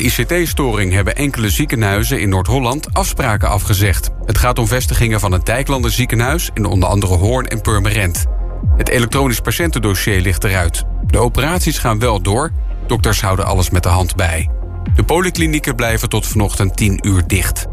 Een ICT-storing hebben enkele ziekenhuizen in Noord-Holland afspraken afgezegd. Het gaat om vestigingen van het Dijklander ziekenhuis in onder andere Hoorn en Purmerend. Het elektronisch patiëntendossier ligt eruit. De operaties gaan wel door, dokters houden alles met de hand bij. De polyklinieken blijven tot vanochtend 10 uur dicht.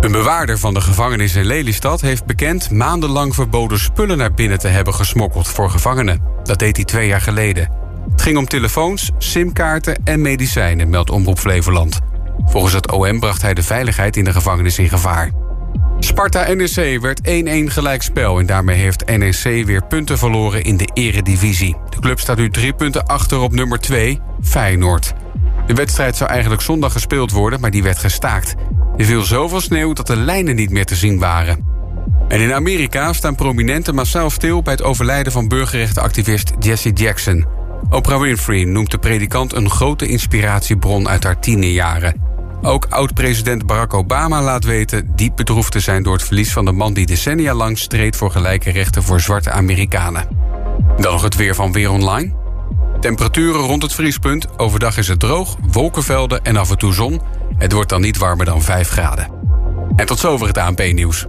Een bewaarder van de gevangenis in Lelystad heeft bekend maandenlang verboden spullen naar binnen te hebben gesmokkeld voor gevangenen. Dat deed hij twee jaar geleden. Het ging om telefoons, simkaarten en medicijnen, meldt Omroep Flevoland. Volgens het OM bracht hij de veiligheid in de gevangenis in gevaar. Sparta-NEC werd 1-1 gelijkspel en daarmee heeft NEC weer punten verloren in de eredivisie. De club staat nu drie punten achter op nummer 2, Feyenoord. De wedstrijd zou eigenlijk zondag gespeeld worden, maar die werd gestaakt. Er viel zoveel sneeuw dat de lijnen niet meer te zien waren. En in Amerika staan prominenten massaal stil bij het overlijden van burgerrechtenactivist Jesse Jackson. Oprah Winfrey noemt de predikant een grote inspiratiebron uit haar tienerjaren. Ook oud-president Barack Obama laat weten diep bedroefd te zijn door het verlies van de man die decennia lang streed voor gelijke rechten voor zwarte Amerikanen. Dan nog het weer van Weer Online. Temperaturen rond het vriespunt. Overdag is het droog, wolkenvelden en af en toe zon. Het wordt dan niet warmer dan 5 graden. En tot zover het ANP-nieuws.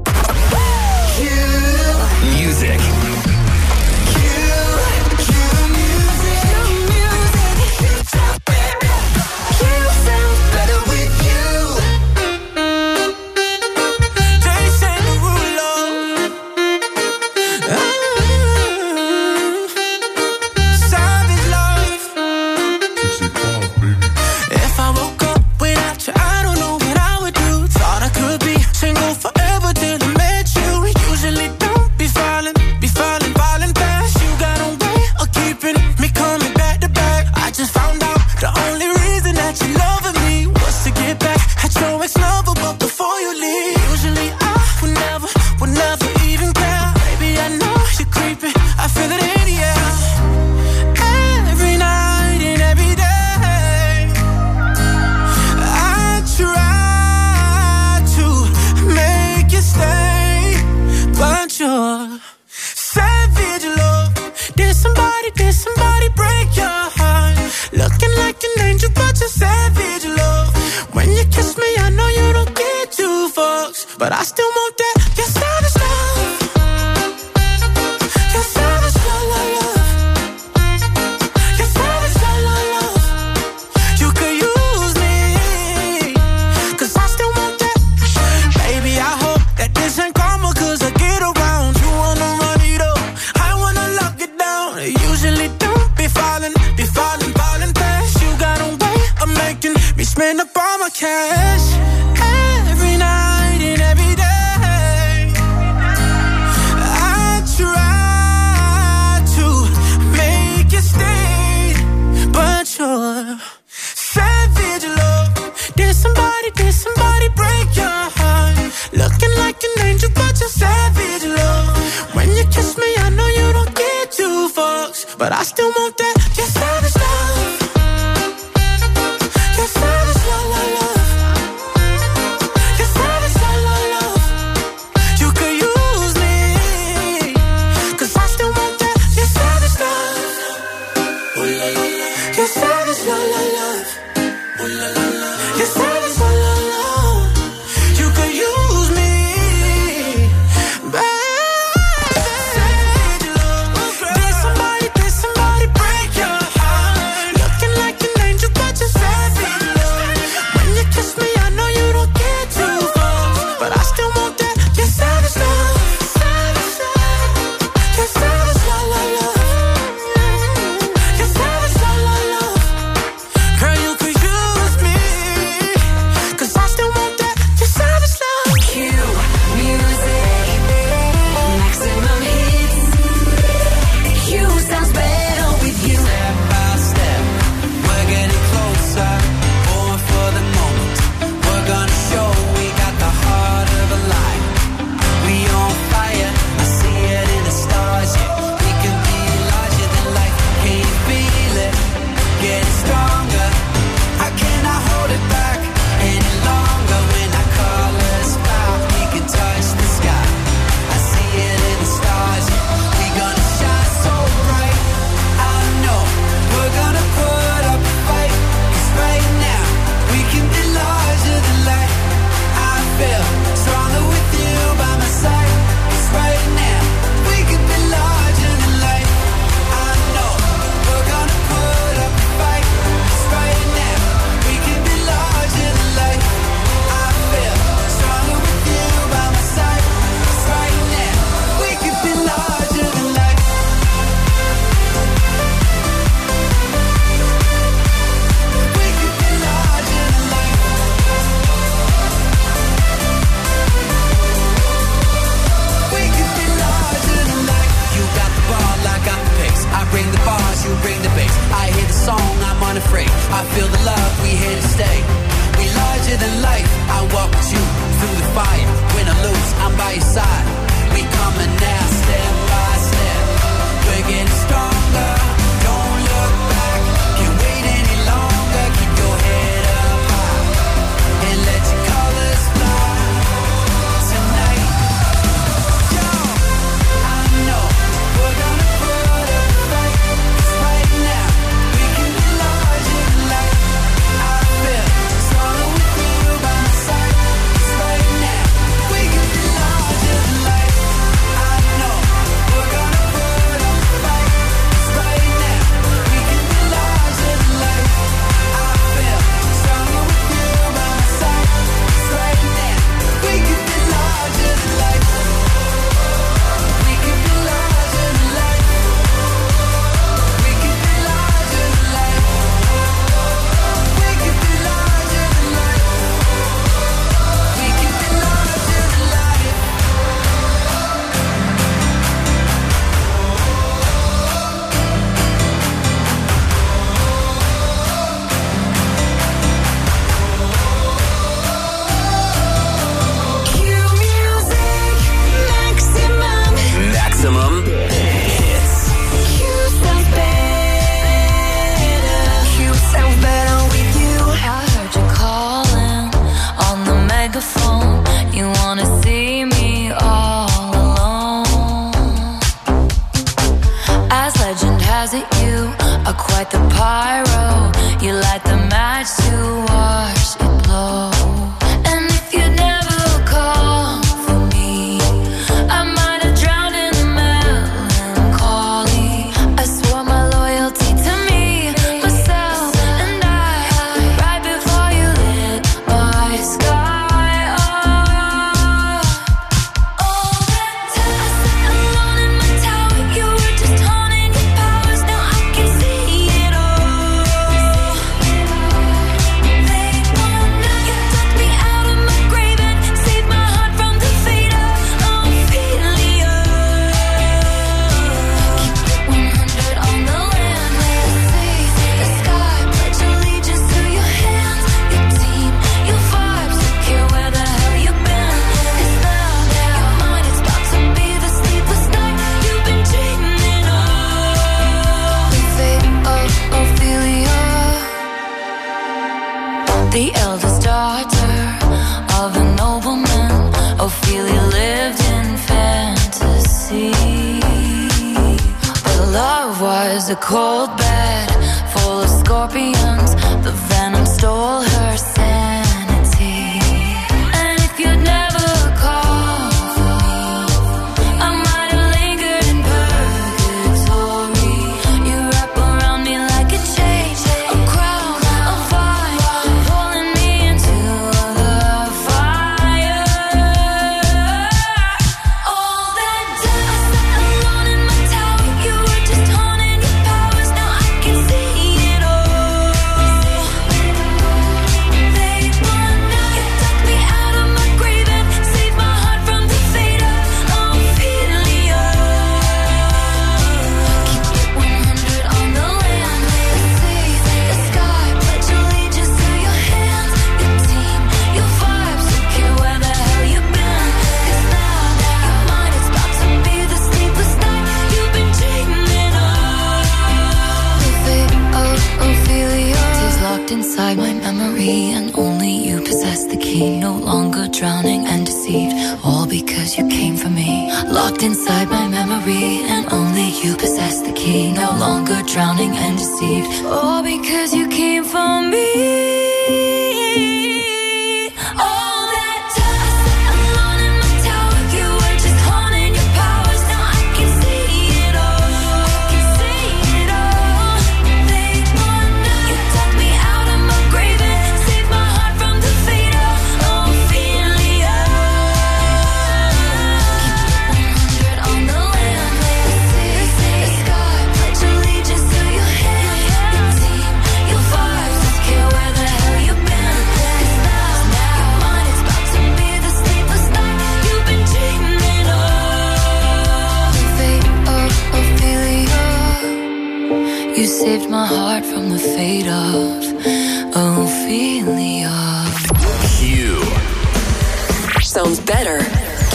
sounds better.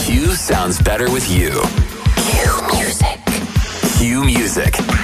Q sounds better with you. Qmusic. Q Music.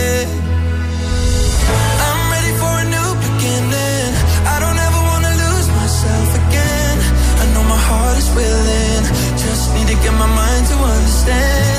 understand.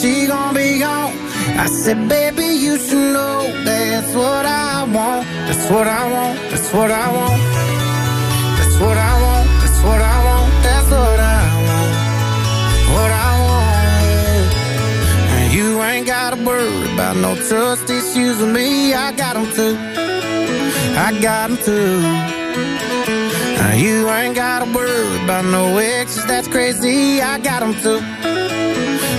she gon' be gone. I said, baby, you should know that's what I want. That's what I want. That's what I want. That's what I want. That's what I want. That's what I want. What I want. And you ain't gotta worry about no trust issues with me. I got them too. I got them too. Now you ain't gotta worry about no exes, that's crazy, I got them too.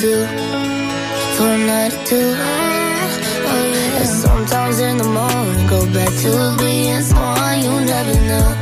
do for a night or two. And sometimes in the morning, go back to being someone you never knew.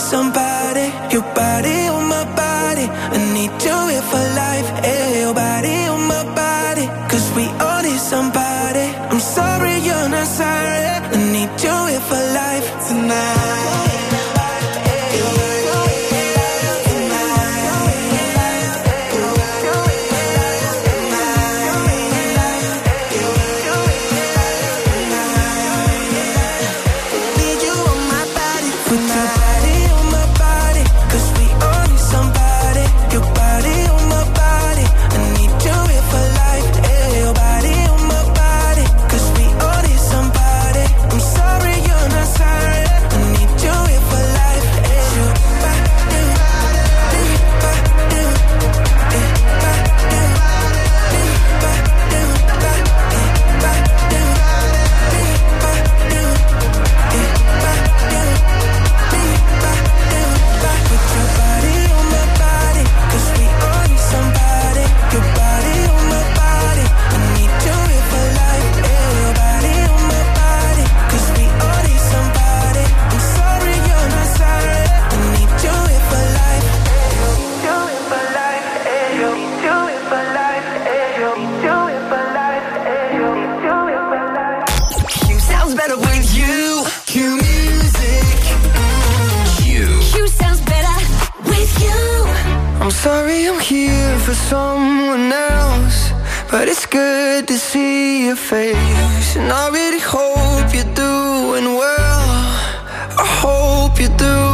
somebody to see your face, and I really hope you're doing well. I hope you do.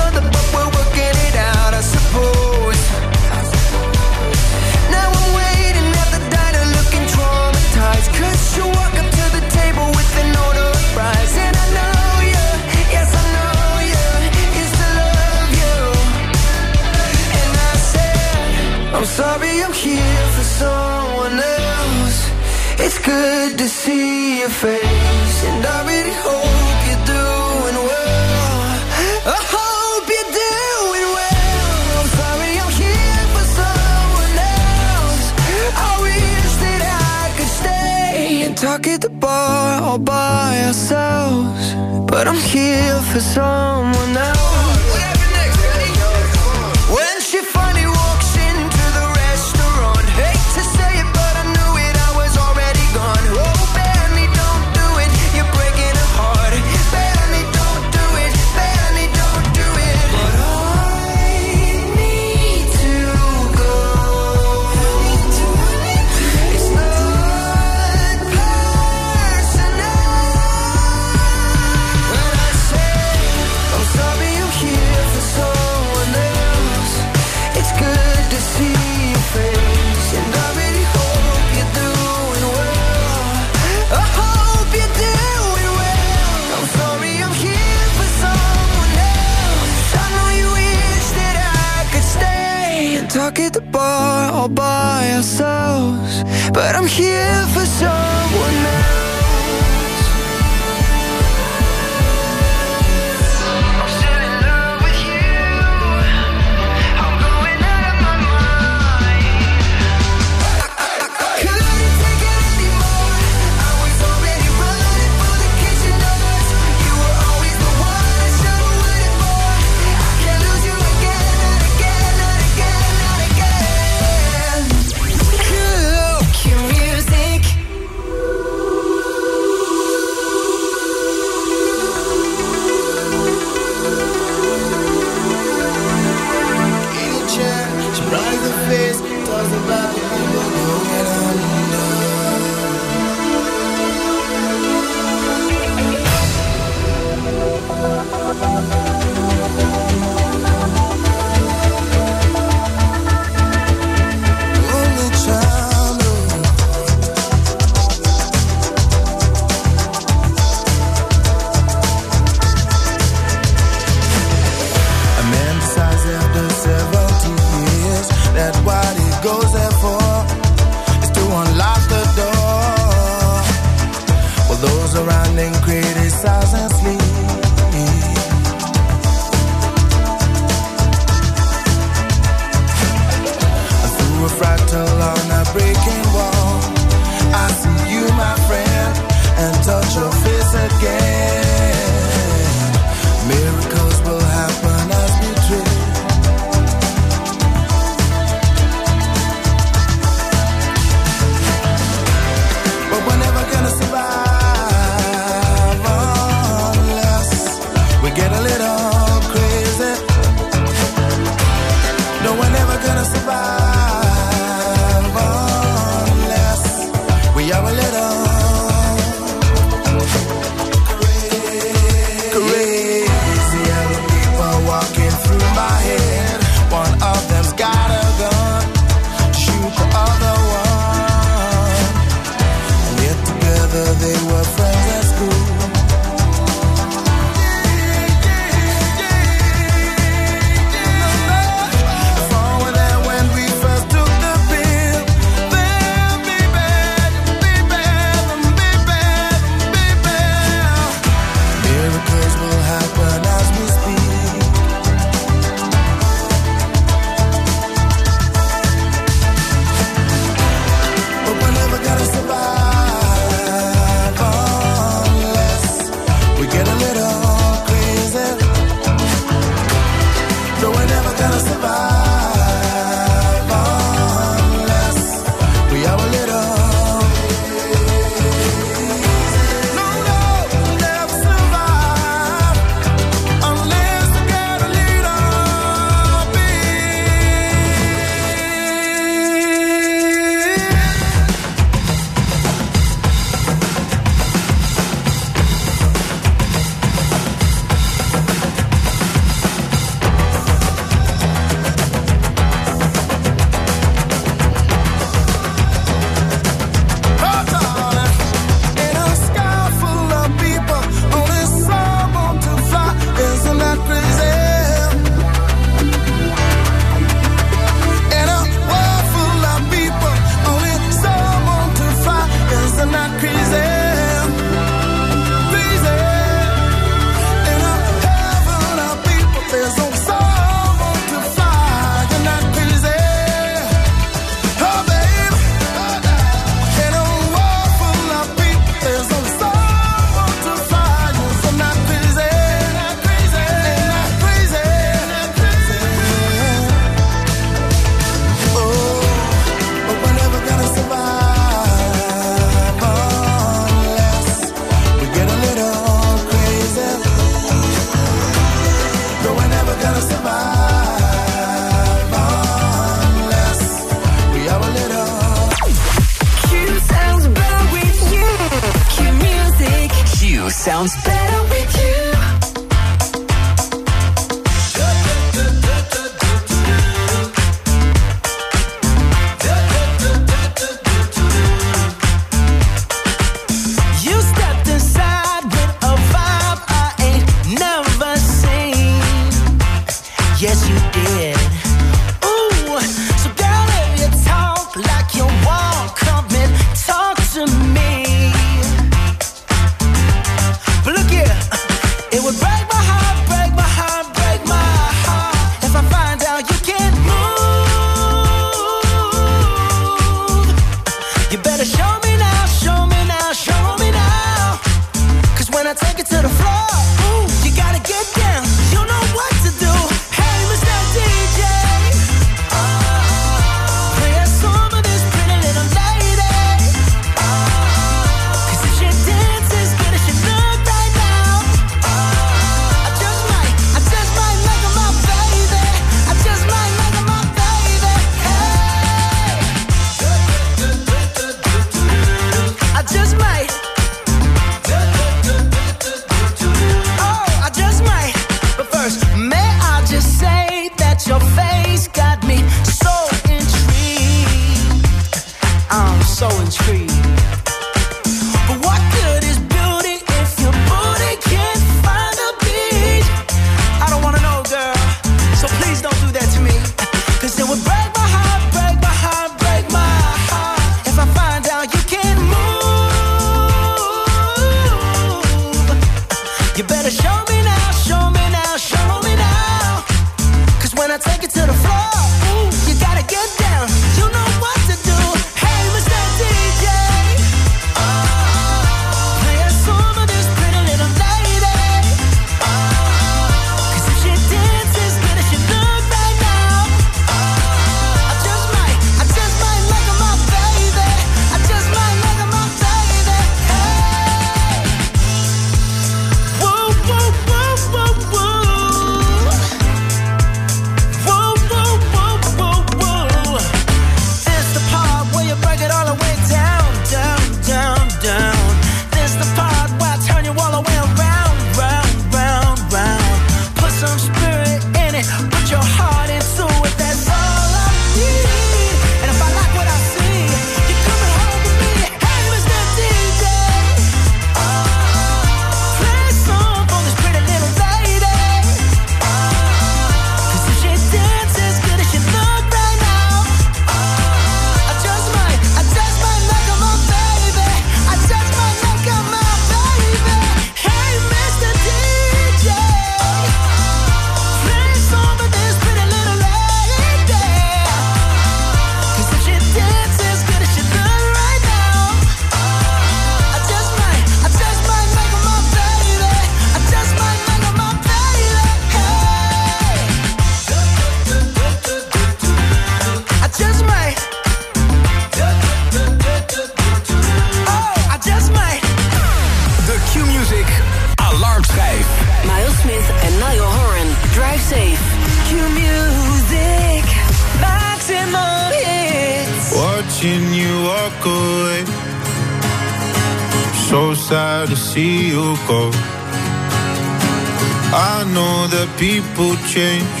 Change.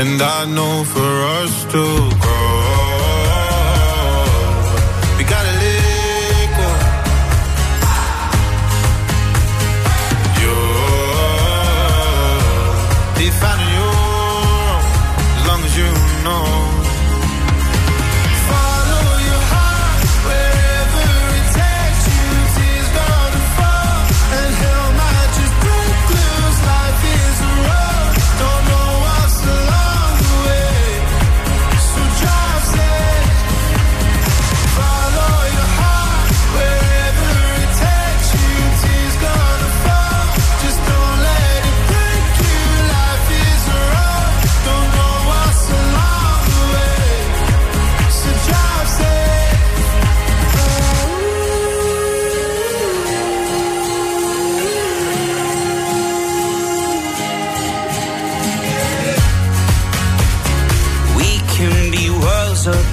And I know for us to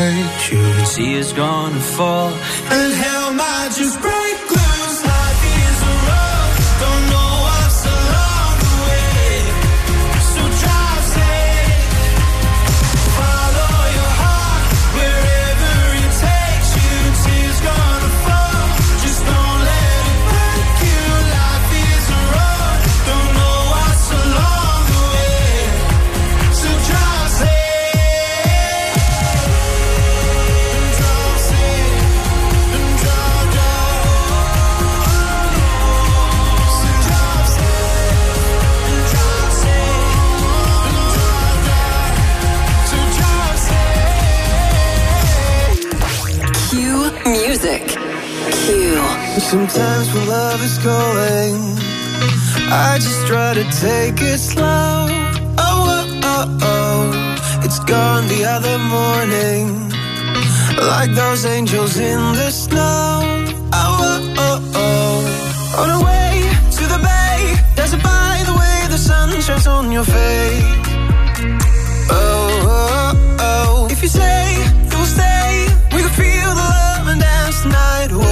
hurt you. Tears gonna fall, and hell might just break. Sometimes when love is going, I just try to take it slow. Oh, oh, oh, oh. it's gone the other morning, like those angels in the snow. Oh, oh, oh, oh. on our way to the bay, does it by the way the sun shines on your face. Oh, oh, oh, if you say you will stay, we can feel the love and dance night away.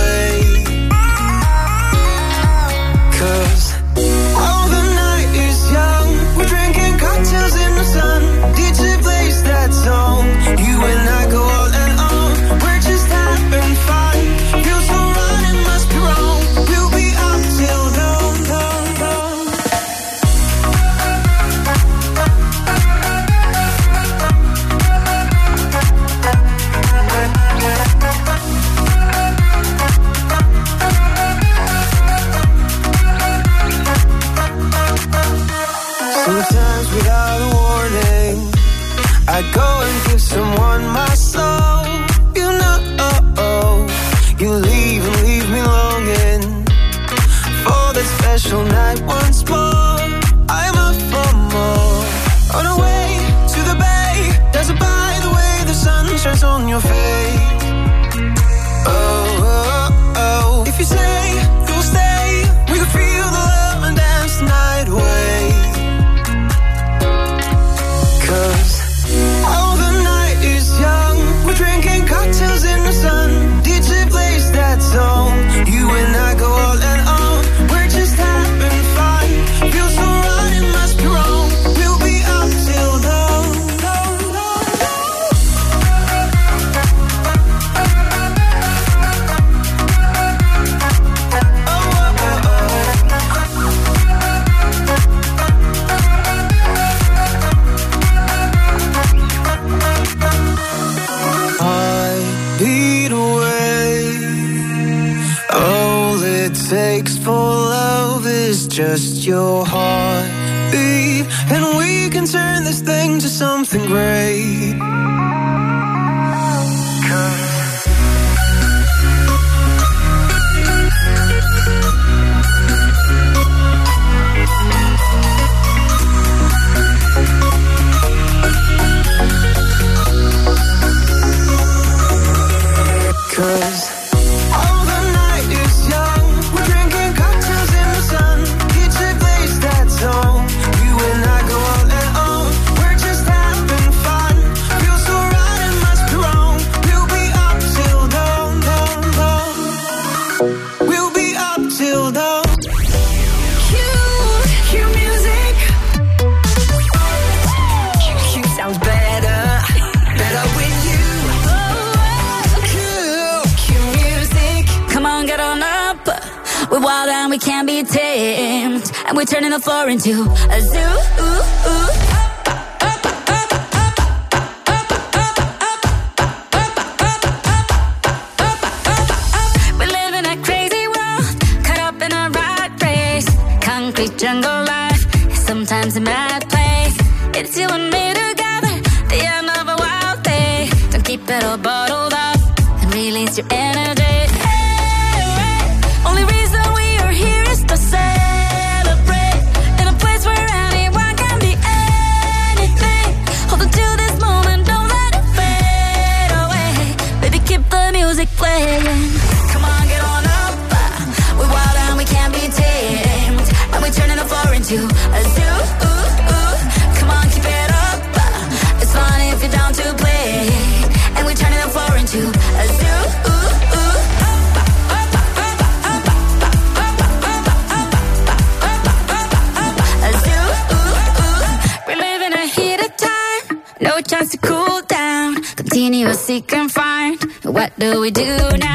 concrete jungle life. Sometimes a mad place. It's you and me together. The end of a wild day. Don't keep it all bottled up and release your energy. Only reason we are here is to celebrate in a place where anyone can be anything. Hold this moment, don't let it fade away. Baby, keep the music playing. We're turning a four into a zoo. Ooh, ooh. Come on, keep it up. It's fun if you're down to play. And we're turning a four into a zoo. Ooh, ooh. A zoo. We're living a heat of time. No chance to cool down. Continue to find. What do we do now?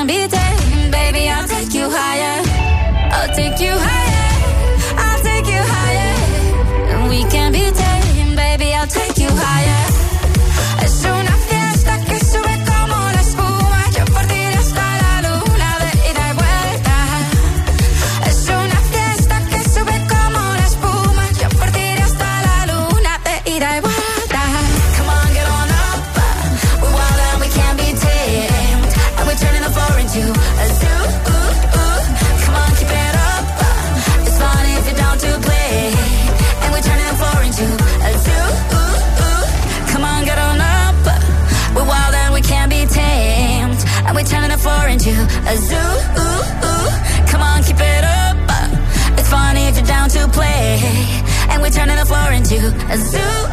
can be tamed. Baby, I'll take you higher. I'll take you higher. I'll take you higher. And we can be tamed. to a zoo